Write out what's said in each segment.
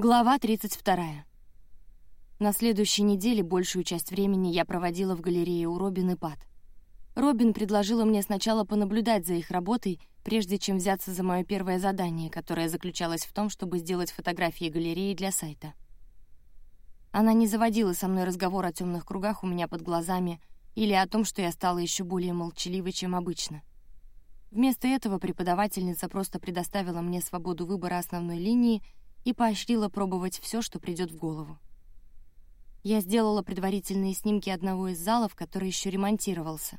Глава 32. На следующей неделе большую часть времени я проводила в галерее у Робин и Пат. Робин предложила мне сначала понаблюдать за их работой, прежде чем взяться за мое первое задание, которое заключалось в том, чтобы сделать фотографии галереи для сайта. Она не заводила со мной разговор о темных кругах у меня под глазами или о том, что я стала еще более молчаливой, чем обычно. Вместо этого преподавательница просто предоставила мне свободу выбора основной линии — и поощрила пробовать все, что придет в голову. Я сделала предварительные снимки одного из залов, который еще ремонтировался.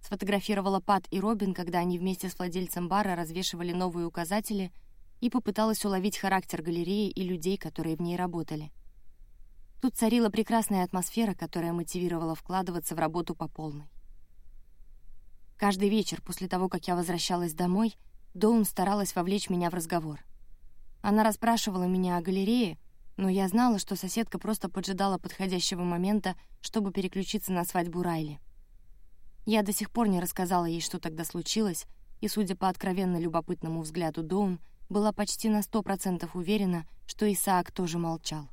Сфотографировала Пат и Робин, когда они вместе с владельцем бара развешивали новые указатели, и попыталась уловить характер галереи и людей, которые в ней работали. Тут царила прекрасная атмосфера, которая мотивировала вкладываться в работу по полной. Каждый вечер после того, как я возвращалась домой, Доун старалась вовлечь меня в разговор — она расспрашивала меня о галерее, но я знала, что соседка просто поджидала подходящего момента, чтобы переключиться на свадьбу Райли. Я до сих пор не рассказала ей, что тогда случилось, и, судя по откровенно любопытному взгляду Доун, была почти на сто процентов уверена, что Исаак тоже молчал.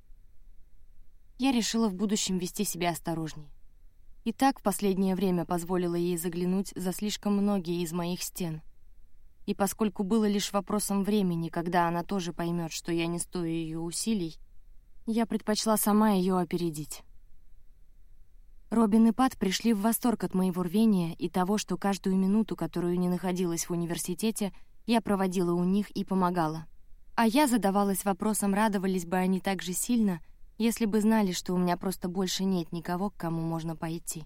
Я решила в будущем вести себя осторожнее. И так в последнее время позволила ей заглянуть за слишком многие из моих стен — и поскольку было лишь вопросом времени, когда она тоже поймет, что я не стою ее усилий, я предпочла сама ее опередить. Робин и Пат пришли в восторг от моего рвения и того, что каждую минуту, которую не находилась в университете, я проводила у них и помогала. А я задавалась вопросом, радовались бы они так же сильно, если бы знали, что у меня просто больше нет никого, к кому можно пойти.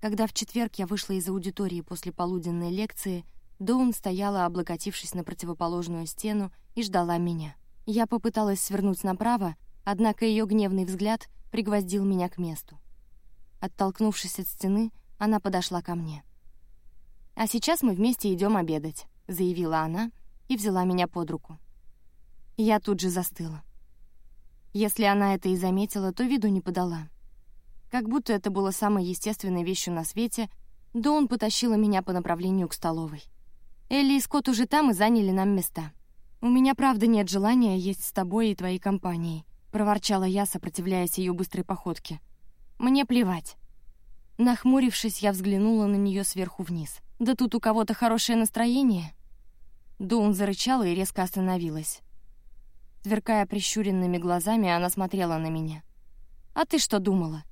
Когда в четверг я вышла из аудитории после полуденной лекции — Доун стояла, облокотившись на противоположную стену, и ждала меня. Я попыталась свернуть направо, однако ее гневный взгляд пригвоздил меня к месту. Оттолкнувшись от стены, она подошла ко мне. «А сейчас мы вместе идем обедать», — заявила она и взяла меня под руку. Я тут же застыла. Если она это и заметила, то виду не подала. Как будто это было самой естественной вещью на свете, Доун потащила меня по направлению к столовой. Элли и Скотт уже там и заняли нам места. У меня, правда, нет желания есть с тобой и твоей компанией, проворчала я, сопротивляясь ее быстрой походке. Мне плевать. Нахмурившись, я взглянула на нее сверху вниз. Да тут у кого-то хорошее настроение. Доун зарычала и резко остановилась. Сверкая прищуренными глазами, она смотрела на меня. «А ты что думала?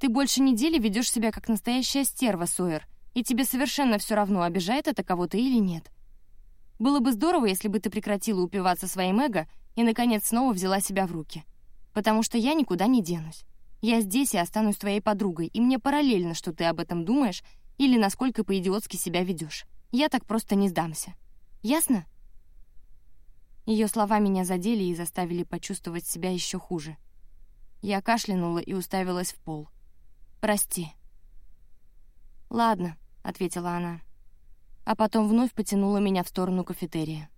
Ты больше недели ведешь себя как настоящая стерва, Сойер, и тебе совершенно все равно, обижает это кого-то или нет. Было бы здорово, если бы ты прекратила упиваться своим эго и, наконец, снова взяла себя в руки. Потому что я никуда не денусь. Я здесь и останусь твоей подругой, и мне параллельно, что ты об этом думаешь или насколько по-идиотски себя ведешь. Я так просто не сдамся. Ясно? Ее слова меня задели и заставили почувствовать себя еще хуже. Я кашлянула и уставилась в пол. «Прости». «Ладно», ответила она. А потом вновь потянула меня в сторону кафетерия.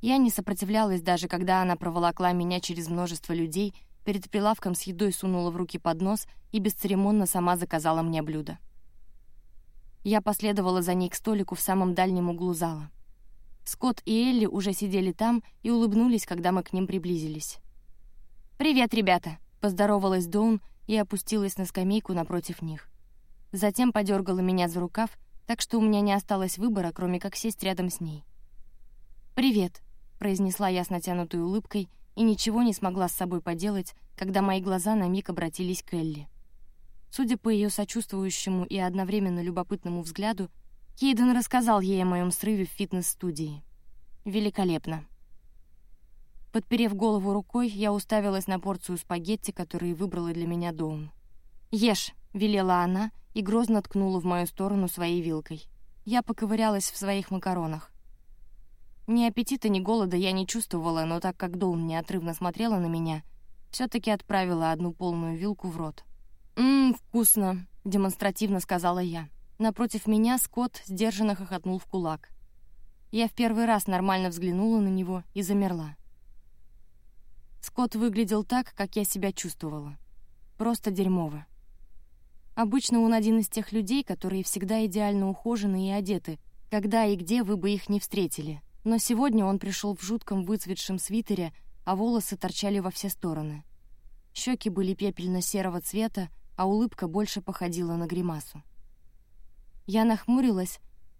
Я не сопротивлялась даже, когда она проволокла меня через множество людей, перед прилавком с едой сунула в руки поднос и бесцеремонно сама заказала мне блюдо. Я последовала за ней к столику в самом дальнем углу зала. Скотт и Элли уже сидели там и улыбнулись, когда мы к ним приблизились. «Привет, ребята!» — поздоровалась Доун и опустилась на скамейку напротив них. Затем подергала меня за рукав, так что у меня не осталось выбора, кроме как сесть рядом с ней. «Привет», — произнесла я с натянутой улыбкой и ничего не смогла с собой поделать, когда мои глаза на миг обратились к Элли. Судя по ее сочувствующему и одновременно любопытному взгляду, Кейден рассказал ей о моем срыве в фитнес-студии. Великолепно. Подперев голову рукой, я уставилась на порцию спагетти, которые выбрала для меня Доун. «Ешь», — велела она и грозно ткнула в мою сторону своей вилкой. Я поковырялась в своих макаронах. Ни аппетита, ни голода я не чувствовала, но так как Доун неотрывно смотрела на меня, все таки отправила одну полную вилку в рот. «Ммм, вкусно», — демонстративно сказала я. Напротив меня Скотт сдержанно хохотнул в кулак. Я в первый раз нормально взглянула на него и замерла. Скотт выглядел так, как я себя чувствовала. Просто дерьмово. Обычно он один из тех людей, которые всегда идеально ухожены и одеты, когда и где вы бы их не встретили. Но сегодня он пришел в жутком выцветшем свитере, а волосы торчали во все стороны. Щеки были пепельно-серого цвета, а улыбка больше походила на гримасу. Я нахмурилась,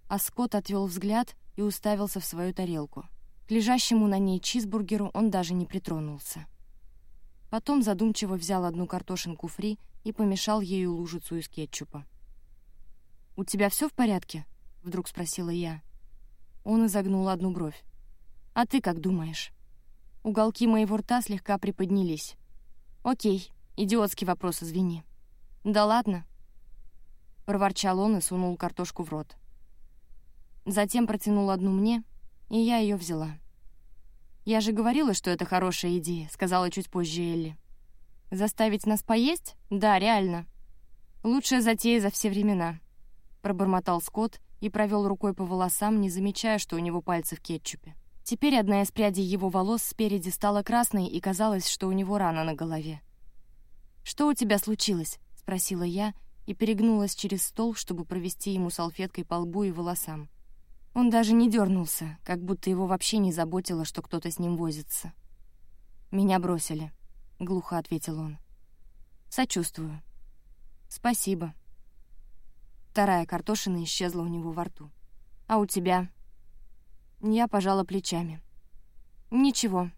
а Скотт отвел взгляд и уставился в свою тарелку. К лежащему на ней чизбургеру он даже не притронулся. Потом задумчиво взял одну картошинку фри и помешал ею лужицу из кетчупа. «У тебя все в порядке?» — вдруг спросила я. Он изогнул одну бровь. «А ты как думаешь?» Уголки моего рта слегка приподнялись. «Окей, идиотский вопрос, извини». «Да ладно?» Проворчал он и сунул картошку в рот. Затем протянул одну мне, и я ее взяла. «Я же говорила, что это хорошая идея», — сказала чуть позже Элли. «Заставить нас поесть? Да, реально. Лучшая затея за все времена», — пробормотал Скотт и провел рукой по волосам, не замечая, что у него пальцы в кетчупе. Теперь одна из прядей его волос спереди стала красной, и казалось, что у него рана на голове. «Что у тебя случилось?» — спросила я и перегнулась через стол, чтобы провести ему салфеткой по лбу и волосам. Он даже не дернулся, как будто его вообще не заботило, что кто-то с ним возится. «Меня бросили», — глухо ответил он. «Сочувствую». «Спасибо». Вторая картошина исчезла у него во рту. «А у тебя?» Я пожала плечами. «Ничего».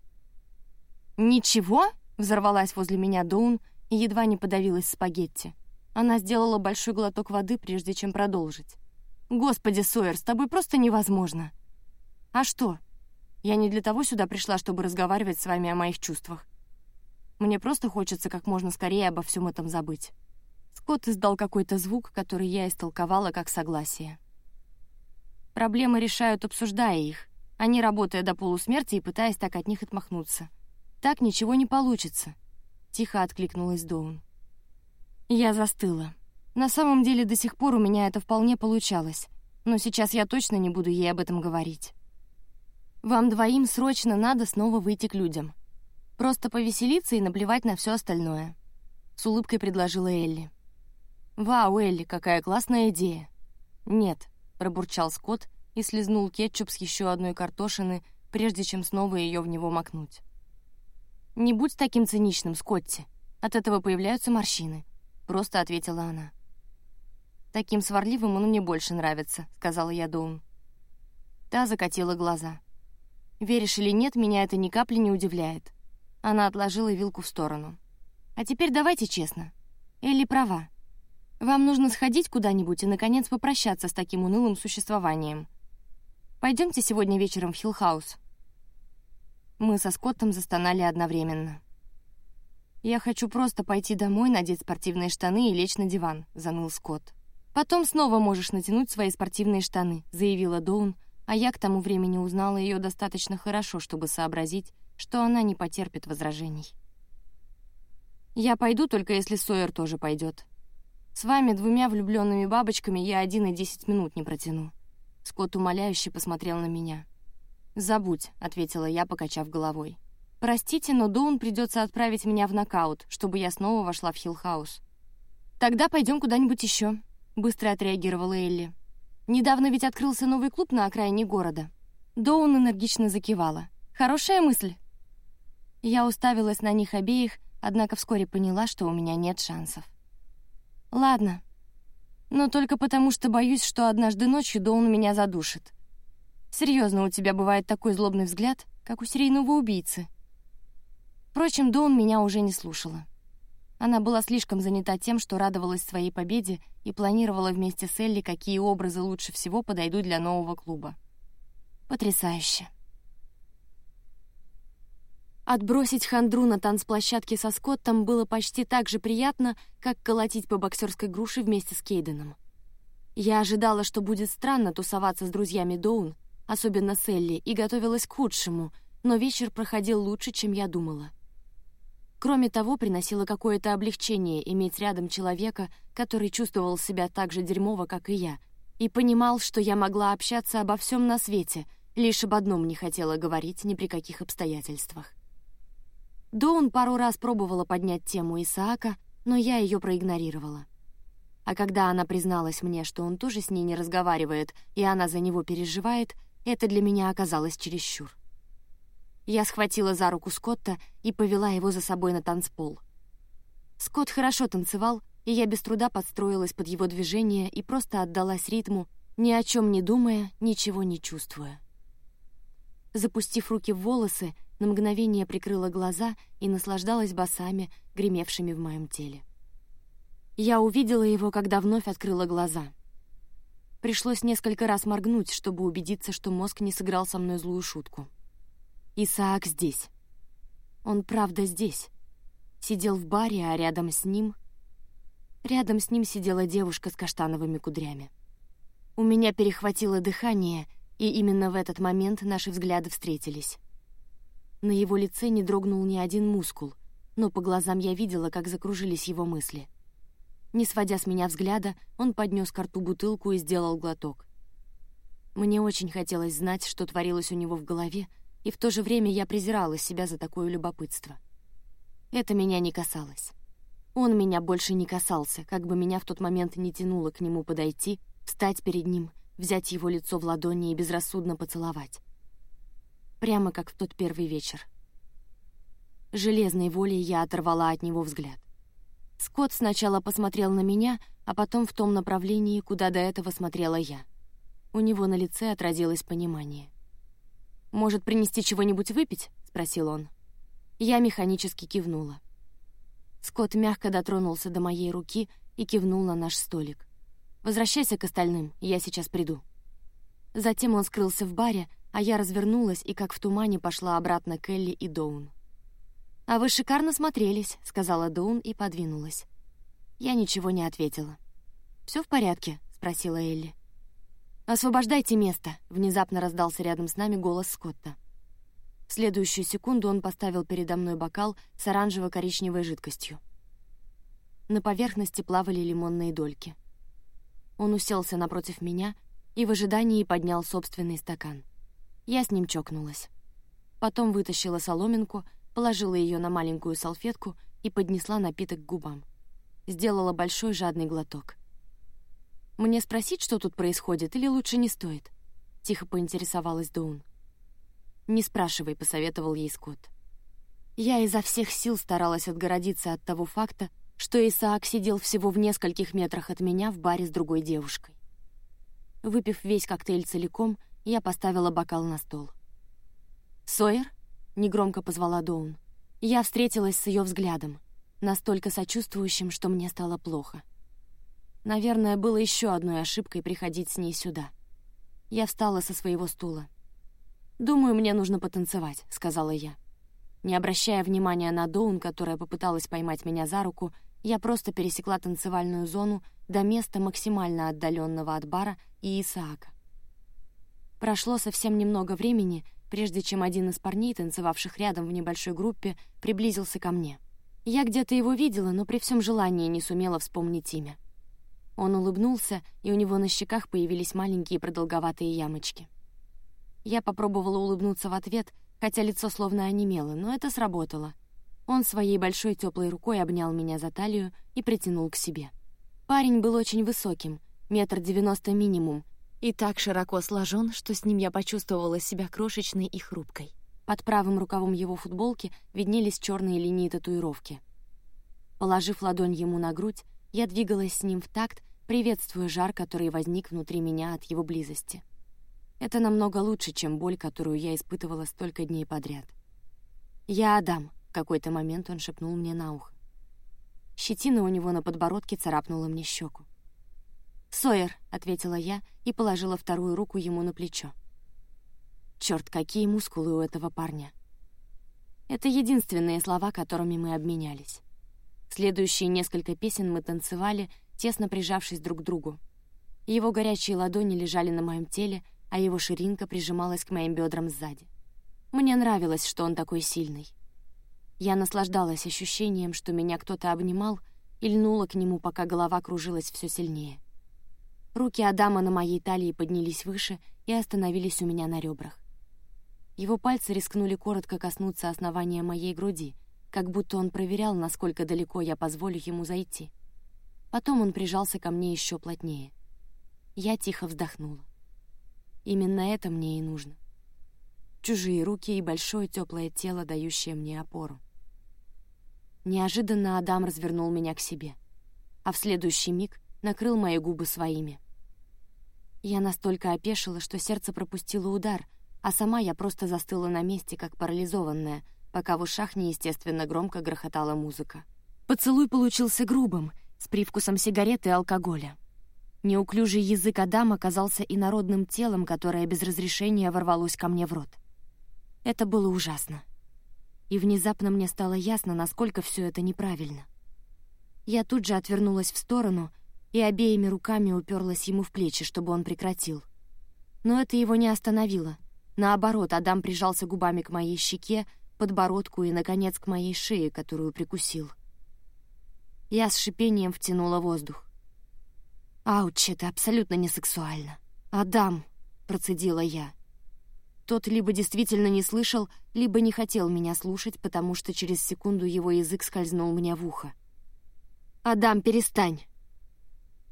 «Ничего?» — взорвалась возле меня Доун и едва не подавилась спагетти. Она сделала большой глоток воды, прежде чем продолжить. Господи, Сойер, с тобой просто невозможно. А что? Я не для того сюда пришла, чтобы разговаривать с вами о моих чувствах. Мне просто хочется как можно скорее обо всем этом забыть. Скотт издал какой-то звук, который я истолковала как согласие. Проблемы решают, обсуждая их, а не работая до полусмерти и пытаясь так от них отмахнуться. Так ничего не получится. Тихо откликнулась Доун. Я застыла. На самом деле до сих пор у меня это вполне получалось, но сейчас я точно не буду ей об этом говорить. Вам двоим срочно надо снова выйти к людям. Просто повеселиться и наплевать на все остальное. С улыбкой предложила Элли. Вау, Элли, какая классная идея. Нет, пробурчал Скотт и слезнул кетчуп с еще одной картошины, прежде чем снова ее в него макнуть. Не будь таким циничным, Скотти. От этого появляются морщины. Просто ответила она. Таким сварливым он мне больше нравится», — сказала я Доун. Та закатила глаза. «Веришь или нет, меня это ни капли не удивляет». Она отложила вилку в сторону. «А теперь давайте честно. Элли права. Вам нужно сходить куда-нибудь и, наконец, попрощаться с таким унылым существованием. Пойдемте сегодня вечером в Хиллхаус». Мы со Скоттом застонали одновременно. «Я хочу просто пойти домой, надеть спортивные штаны и лечь на диван», — заныл Скотт. Потом снова можешь натянуть свои спортивные штаны, заявила Доун, а я к тому времени узнала ее достаточно хорошо, чтобы сообразить, что она не потерпит возражений. Я пойду только если Сойер тоже пойдет. С вами двумя влюбленными бабочками я один и десять минут не протяну. Скотт умоляюще посмотрел на меня. Забудь, ответила я, покачав головой. Простите, но Доун придется отправить меня в нокаут, чтобы я снова вошла в Хиллхаус. Тогда пойдем куда-нибудь еще. — быстро отреагировала Элли. «Недавно ведь открылся новый клуб на окраине города». Доун энергично закивала. «Хорошая мысль». Я уставилась на них обеих, однако вскоре поняла, что у меня нет шансов. «Ладно. Но только потому, что боюсь, что однажды ночью Доун меня задушит. Серьезно, у тебя бывает такой злобный взгляд, как у серийного убийцы». Впрочем, Доун меня уже не слушала. Она была слишком занята тем, что радовалась своей победе и планировала вместе с Элли, какие образы лучше всего подойдут для нового клуба. Потрясающе. Отбросить хандру на танцплощадке со Скоттом было почти так же приятно, как колотить по боксерской груше вместе с Кейденом. Я ожидала, что будет странно тусоваться с друзьями Доун, особенно с Элли, и готовилась к худшему, но вечер проходил лучше, чем я думала. Кроме того, приносило какое-то облегчение иметь рядом человека, который чувствовал себя так же дерьмово, как и я, и понимал, что я могла общаться обо всем на свете, лишь об одном не хотела говорить ни при каких обстоятельствах. Доун пару раз пробовала поднять тему Исаака, но я ее проигнорировала. А когда она призналась мне, что он тоже с ней не разговаривает, и она за него переживает, это для меня оказалось чересчур. Я схватила за руку Скотта и повела его за собой на танцпол. Скотт хорошо танцевал, и я без труда подстроилась под его движение и просто отдалась ритму, ни о чем не думая, ничего не чувствуя. Запустив руки в волосы, на мгновение прикрыла глаза и наслаждалась басами, гремевшими в моем теле. Я увидела его, когда вновь открыла глаза. Пришлось несколько раз моргнуть, чтобы убедиться, что мозг не сыграл со мной злую шутку. Исаак здесь. Он правда здесь. Сидел в баре, а рядом с ним... Рядом с ним сидела девушка с каштановыми кудрями. У меня перехватило дыхание, и именно в этот момент наши взгляды встретились. На его лице не дрогнул ни один мускул, но по глазам я видела, как закружились его мысли. Не сводя с меня взгляда, он поднес к рту бутылку и сделал глоток. Мне очень хотелось знать, что творилось у него в голове, и в то же время я презирала себя за такое любопытство. Это меня не касалось. Он меня больше не касался, как бы меня в тот момент не тянуло к нему подойти, встать перед ним, взять его лицо в ладони и безрассудно поцеловать прямо как в тот первый вечер. Железной волей я оторвала от него взгляд. Скотт сначала посмотрел на меня, а потом в том направлении, куда до этого смотрела я. У него на лице отразилось понимание. «Может, принести чего-нибудь выпить?» — спросил он. Я механически кивнула. Скотт мягко дотронулся до моей руки и кивнул на наш столик. «Возвращайся к остальным, я сейчас приду». Затем он скрылся в баре, а я развернулась и как в тумане пошла обратно к Элли и Доун. «А вы шикарно смотрелись», — сказала Доун и подвинулась. Я ничего не ответила. Все в порядке?» — спросила Элли. «Освобождайте место», — внезапно раздался рядом с нами голос Скотта. В следующую секунду он поставил передо мной бокал с оранжево-коричневой жидкостью. На поверхности плавали лимонные дольки. Он уселся напротив меня и в ожидании поднял собственный стакан. Я с ним чокнулась. Потом вытащила соломинку, положила ее на маленькую салфетку и поднесла напиток к губам. Сделала большой жадный глоток. «Мне спросить, что тут происходит, или лучше не стоит?» — тихо поинтересовалась Доун. «Не спрашивай», — посоветовал ей Скотт. Я изо всех сил старалась отгородиться от того факта, что Исаак сидел всего в нескольких метрах от меня в баре с другой девушкой. Выпив весь коктейль целиком, я поставила бокал на стол. «Сойер?» — негромко позвала Доун. Я встретилась с ее взглядом, настолько сочувствующим, что мне стало плохо. Наверное, было еще одной ошибкой приходить с ней сюда. Я встала со своего стула. «Думаю, мне нужно потанцевать», — сказала я. Не обращая внимания на Доун, которая попыталась поймать меня за руку, я просто пересекла танцевальную зону до места максимально отдаленного от бара и Исаака. Прошло совсем немного времени, прежде чем один из парней, танцевавших рядом в небольшой группе, приблизился ко мне. Я где-то его видела, но при всем желании не сумела вспомнить имя. Он улыбнулся, и у него на щеках появились маленькие продолговатые ямочки. Я попробовала улыбнуться в ответ, хотя лицо словно онемело, но это сработало. Он своей большой теплой рукой обнял меня за талию и притянул к себе. Парень был очень высоким, метр девяносто минимум, и так широко сложен, что с ним я почувствовала себя крошечной и хрупкой. Под правым рукавом его футболки виднелись черные линии татуировки. Положив ладонь ему на грудь, я двигалась с ним в такт, приветствуя жар, который возник внутри меня от его близости. Это намного лучше, чем боль, которую я испытывала столько дней подряд. «Я Адам», — в какой-то момент он шепнул мне на ухо. Щетина у него на подбородке царапнула мне щеку. «Сойер», — ответила я и положила вторую руку ему на плечо. Черт, какие мускулы у этого парня. Это единственные слова, которыми мы обменялись. Следующие несколько песен мы танцевали, тесно прижавшись друг к другу. Его горячие ладони лежали на моем теле, а его ширинка прижималась к моим бедрам сзади. Мне нравилось, что он такой сильный. Я наслаждалась ощущением, что меня кто-то обнимал, и льнула к нему, пока голова кружилась все сильнее. Руки Адама на моей талии поднялись выше и остановились у меня на ребрах. Его пальцы рискнули коротко коснуться основания моей груди, как будто он проверял, насколько далеко я позволю ему зайти. Потом он прижался ко мне еще плотнее. Я тихо вздохнула. Именно это мне и нужно. чужие руки и большое теплое тело, дающее мне опору. Неожиданно Адам развернул меня к себе, а в следующий миг накрыл мои губы своими. Я настолько опешила, что сердце пропустило удар, а сама я просто застыла на месте, как парализованная, пока в ушах неестественно громко грохотала музыка. Поцелуй получился грубым, с привкусом сигареты и алкоголя. Неуклюжий язык Адама оказался инородным телом, которое без разрешения ворвалось ко мне в рот. Это было ужасно. И внезапно мне стало ясно, насколько все это неправильно. Я тут же отвернулась в сторону и обеими руками уперлась ему в плечи, чтобы он прекратил. Но это его не остановило. Наоборот, Адам прижался губами к моей щеке, подбородку и, наконец, к моей шее, которую прикусил. Я с шипением втянула воздух. «Ауч, это абсолютно не сексуально. Адам!» — процедила я. Тот либо действительно не слышал, либо не хотел меня слушать, потому что через секунду его язык скользнул мне в ухо. «Адам, перестань!»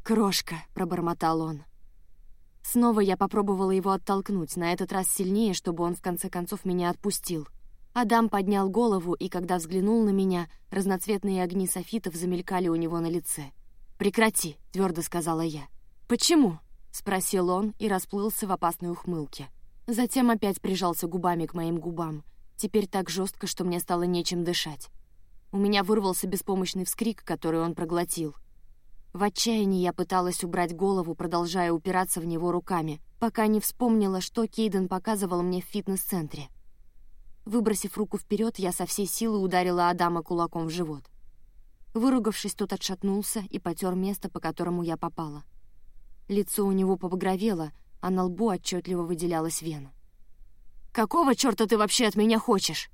«Крошка!» — пробормотал он. Снова я попробовала его оттолкнуть, на этот раз сильнее, чтобы он в конце концов меня отпустил. Адам поднял голову, и когда взглянул на меня, разноцветные огни софитов замелькали у него на лице. «Прекрати», — твердо сказала я. «Почему?» — спросил он и расплылся в опасной ухмылке. Затем опять прижался губами к моим губам, теперь так жестко, что мне стало нечем дышать. У меня вырвался беспомощный вскрик, который он проглотил. В отчаянии я пыталась убрать голову, продолжая упираться в него руками, пока не вспомнила, что Кейден показывал мне в фитнес-центре. Выбросив руку вперед, я со всей силы ударила Адама кулаком в живот. Выругавшись, тот отшатнулся и потер место, по которому я попала. Лицо у него побагровело, а на лбу отчетливо выделялась вена. «Какого черта ты вообще от меня хочешь?»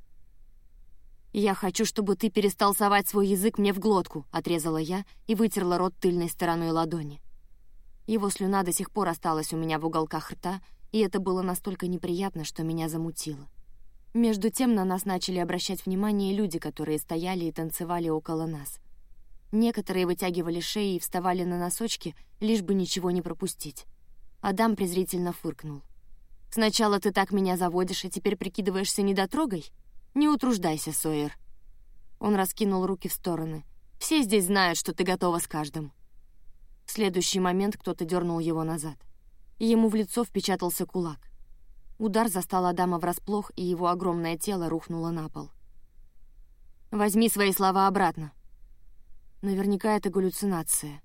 «Я хочу, чтобы ты перестал совать свой язык мне в глотку», — отрезала я и вытерла рот тыльной стороной ладони. Его слюна до сих пор осталась у меня в уголках рта, и это было настолько неприятно, что меня замутило. Между тем на нас начали обращать внимание люди, которые стояли и танцевали около нас. Некоторые вытягивали шеи и вставали на носочки, лишь бы ничего не пропустить. Адам презрительно фыркнул. «Сначала ты так меня заводишь, а теперь прикидываешься недотрогой? Не утруждайся, Сойер». Он раскинул руки в стороны. «Все здесь знают, что ты готова с каждым». В следующий момент кто-то дернул его назад. Ему в лицо впечатался кулак. Удар застал Адама врасплох, и его огромное тело рухнуло на пол. «Возьми свои слова обратно». Наверняка это галлюцинация.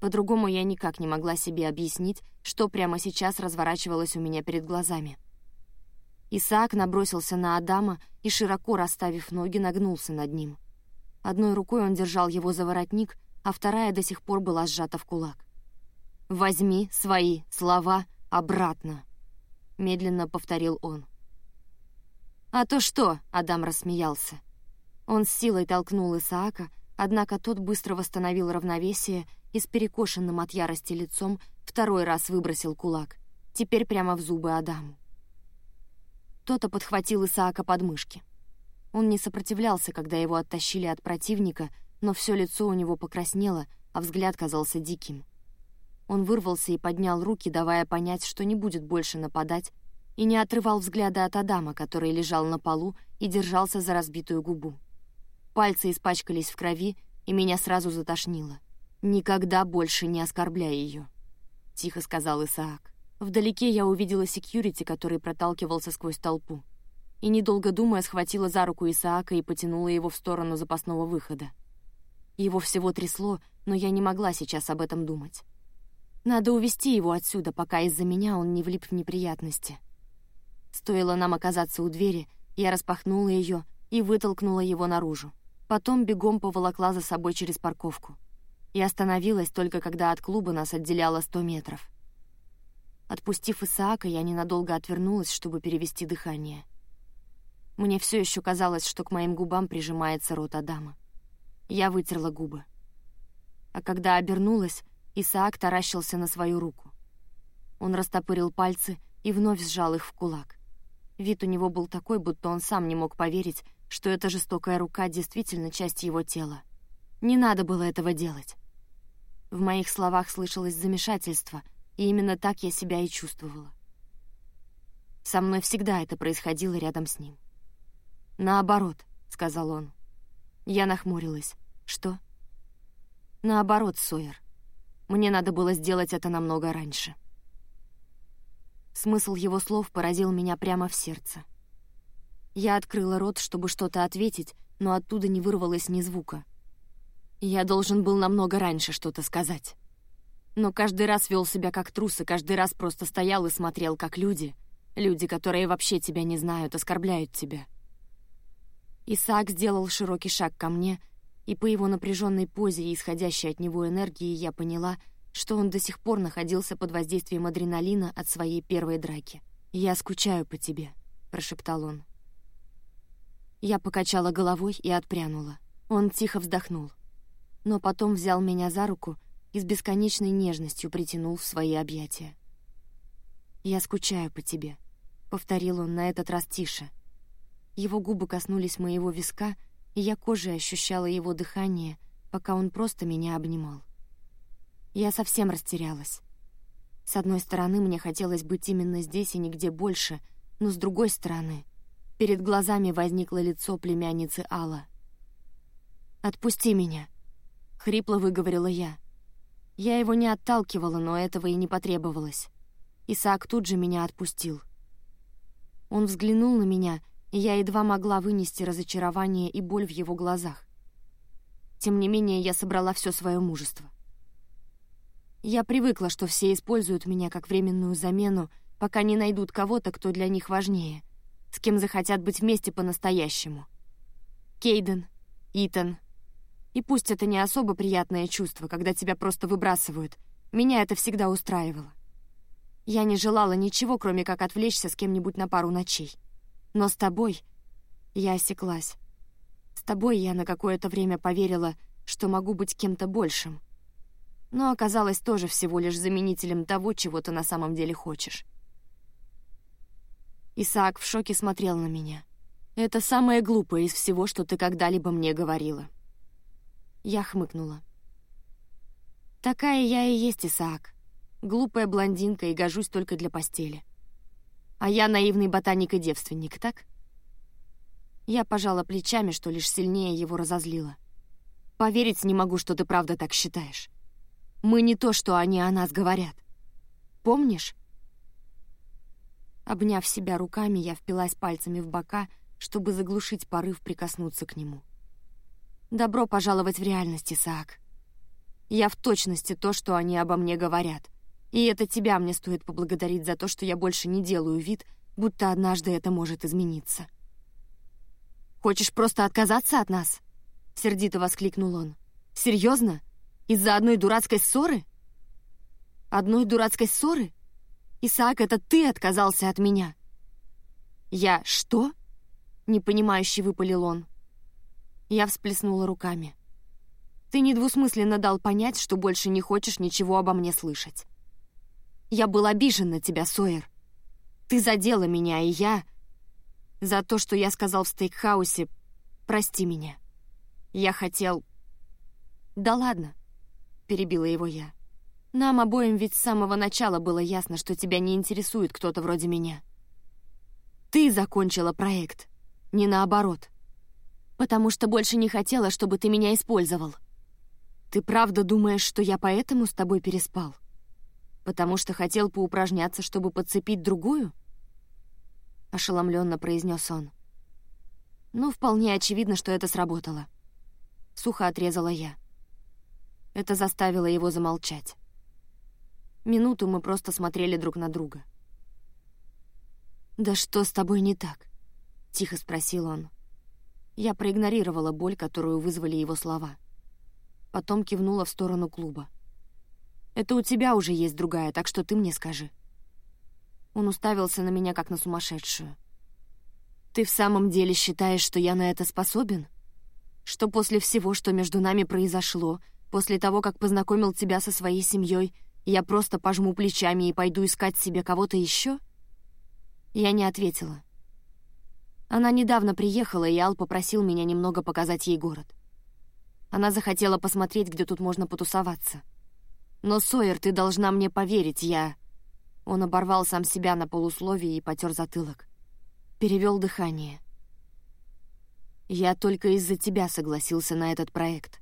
По-другому я никак не могла себе объяснить, что прямо сейчас разворачивалось у меня перед глазами. Исаак набросился на Адама и, широко расставив ноги, нагнулся над ним. Одной рукой он держал его за воротник, а вторая до сих пор была сжата в кулак. «Возьми свои слова обратно», — медленно повторил он. «А то что?» — Адам рассмеялся. Он с силой толкнул Исаака, однако тот быстро восстановил равновесие и с перекошенным от ярости лицом второй раз выбросил кулак, теперь прямо в зубы Адаму. Кто-то подхватил Исаака под мышки. Он не сопротивлялся, когда его оттащили от противника, но все лицо у него покраснело, а взгляд казался диким. Он вырвался и поднял руки, давая понять, что не будет больше нападать, и не отрывал взгляда от Адама, который лежал на полу и держался за разбитую губу. Пальцы испачкались в крови, и меня сразу затошнило. «Никогда больше не оскорбляй ее», — тихо сказал Исаак. Вдалеке я увидела секьюрити, который проталкивался сквозь толпу. И, недолго думая, схватила за руку Исаака и потянула его в сторону запасного выхода. Его всего трясло, но я не могла сейчас об этом думать. Надо увести его отсюда, пока из-за меня он не влип в неприятности. Стоило нам оказаться у двери, я распахнула ее и вытолкнула его наружу. Потом бегом поволокла за собой через парковку и остановилась только когда от клуба нас отделяло сто метров. Отпустив Исаака, я ненадолго отвернулась, чтобы перевести дыхание. Мне все еще казалось, что к моим губам прижимается рот Адама. Я вытерла губы. А когда обернулась, Исаак таращился на свою руку. Он растопырил пальцы и вновь сжал их в кулак. Вид у него был такой, будто он сам не мог поверить, что эта жестокая рука действительно часть его тела. Не надо было этого делать. В моих словах слышалось замешательство, и именно так я себя и чувствовала. Со мной всегда это происходило рядом с ним. «Наоборот», — сказал он. Я нахмурилась. «Что?» «Наоборот, Сойер. Мне надо было сделать это намного раньше». Смысл его слов поразил меня прямо в сердце. Я открыла рот, чтобы что-то ответить, но оттуда не вырвалось ни звука. Я должен был намного раньше что-то сказать. Но каждый раз вел себя как трус и каждый раз просто стоял и смотрел, как люди, люди, которые вообще тебя не знают, оскорбляют тебя. Исаак сделал широкий шаг ко мне, и по его напряженной позе и исходящей от него энергии я поняла, что он до сих пор находился под воздействием адреналина от своей первой драки. «Я скучаю по тебе», — прошептал он. Я покачала головой и отпрянула. Он тихо вздохнул. Но потом взял меня за руку и с бесконечной нежностью притянул в свои объятия. «Я скучаю по тебе», — повторил он на этот раз тише. Его губы коснулись моего виска, и я кожей ощущала его дыхание, пока он просто меня обнимал. Я совсем растерялась. С одной стороны, мне хотелось быть именно здесь и нигде больше, но с другой стороны, перед глазами возникло лицо племянницы Алла. «Отпусти меня», — хрипло выговорила я. Я его не отталкивала, но этого и не потребовалось. Исаак тут же меня отпустил. Он взглянул на меня, я едва могла вынести разочарование и боль в его глазах. Тем не менее, я собрала все свое мужество. Я привыкла, что все используют меня как временную замену, пока не найдут кого-то, кто для них важнее, с кем захотят быть вместе по-настоящему. Кейден, Итан. И пусть это не особо приятное чувство, когда тебя просто выбрасывают, меня это всегда устраивало. Я не желала ничего, кроме как отвлечься с кем-нибудь на пару ночей. Но с тобой я осеклась. С тобой я на какое-то время поверила, что могу быть кем-то большим — но оказалось тоже всего лишь заменителем того, чего ты на самом деле хочешь. Исаак в шоке смотрел на меня. «Это самое глупое из всего, что ты когда-либо мне говорила». Я хмыкнула. «Такая я и есть, Исаак. Глупая блондинка и гожусь только для постели. А я наивный ботаник и девственник, так?» Я пожала плечами, что лишь сильнее его разозлила. «Поверить не могу, что ты правда так считаешь. Мы не то, что они о нас говорят. Помнишь?» Обняв себя руками, я впилась пальцами в бока, чтобы заглушить порыв прикоснуться к нему. «Добро пожаловать в реальность, Исаак. Я в точности то, что они обо мне говорят. И это тебя мне стоит поблагодарить за то, что я больше не делаю вид, будто однажды это может измениться». «Хочешь просто отказаться от нас?» — сердито воскликнул он. «Серьезно? Из-за одной дурацкой ссоры? Одной дурацкой ссоры? Исаак, это ты отказался от меня. Я что? Непонимающе выпалил он. Я всплеснула руками. Ты недвусмысленно дал понять, что больше не хочешь ничего обо мне слышать. Я был обижен на тебя, Сойер. Ты задела меня, и я... За то, что я сказал в стейкхаусе, прости меня. Я хотел... Да ладно. — перебила его я. «Нам обоим ведь с самого начала было ясно, что тебя не интересует кто-то вроде меня. Ты закончила проект, не наоборот. Потому что больше не хотела, чтобы ты меня использовал. Ты правда думаешь, что я поэтому с тобой переспал? Потому что хотел поупражняться, чтобы подцепить другую?» Ошеломленно произнес он. «Ну, вполне очевидно, что это сработало». Сухо отрезала я. Это заставило его замолчать. Минуту мы просто смотрели друг на друга. «Да что с тобой не так?» — тихо спросил он. Я проигнорировала боль, которую вызвали его слова. Потом кивнула в сторону клуба. «Это у тебя уже есть другая, так что ты мне скажи». Он уставился на меня, как на сумасшедшую. «Ты в самом деле считаешь, что я на это способен? Что после всего, что между нами произошло, После того, как познакомил тебя со своей семьей, я просто пожму плечами и пойду искать себе кого-то еще? Я не ответила. Она недавно приехала, и Ал попросил меня немного показать ей город. Она захотела посмотреть, где тут можно потусоваться. Но, Сойер, ты должна мне поверить, я... Он оборвал сам себя на полусловие и потер затылок. Перевел дыхание. «Я только из-за тебя согласился на этот проект.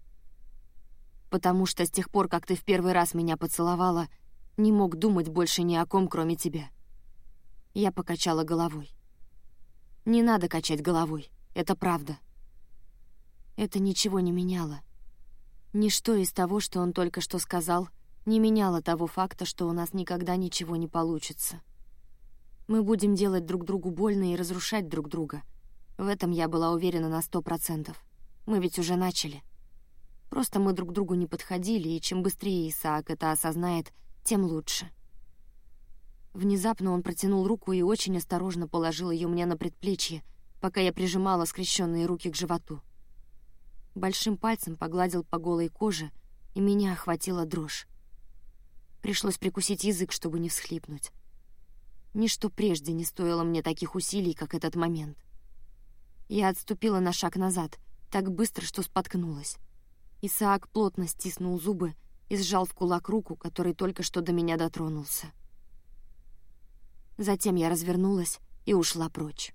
Потому что с тех пор, как ты в первый раз меня поцеловала, не мог думать больше ни о ком, кроме тебя». Я покачала головой. «Не надо качать головой, это правда». Это ничего не меняло. Ничто из того, что он только что сказал, не меняло того факта, что у нас никогда ничего не получится. Мы будем делать друг другу больно и разрушать друг друга. В этом я была уверена на сто процентов. Мы ведь уже начали. Просто мы друг другу не подходили, и чем быстрее Исаак это осознает, тем лучше. Внезапно он протянул руку и очень осторожно положил ее мне на предплечье, пока я прижимала скрещенные руки к животу. Большим пальцем погладил по голой коже, и меня охватила дрожь. Пришлось прикусить язык, чтобы не всхлипнуть. Ничто прежде не стоило мне таких усилий, как этот момент. Я отступила на шаг назад, так быстро, что споткнулась. Исаак плотно стиснул зубы и сжал в кулак руку, который только что до меня дотронулся. Затем я развернулась и ушла прочь.